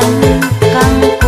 刚刚。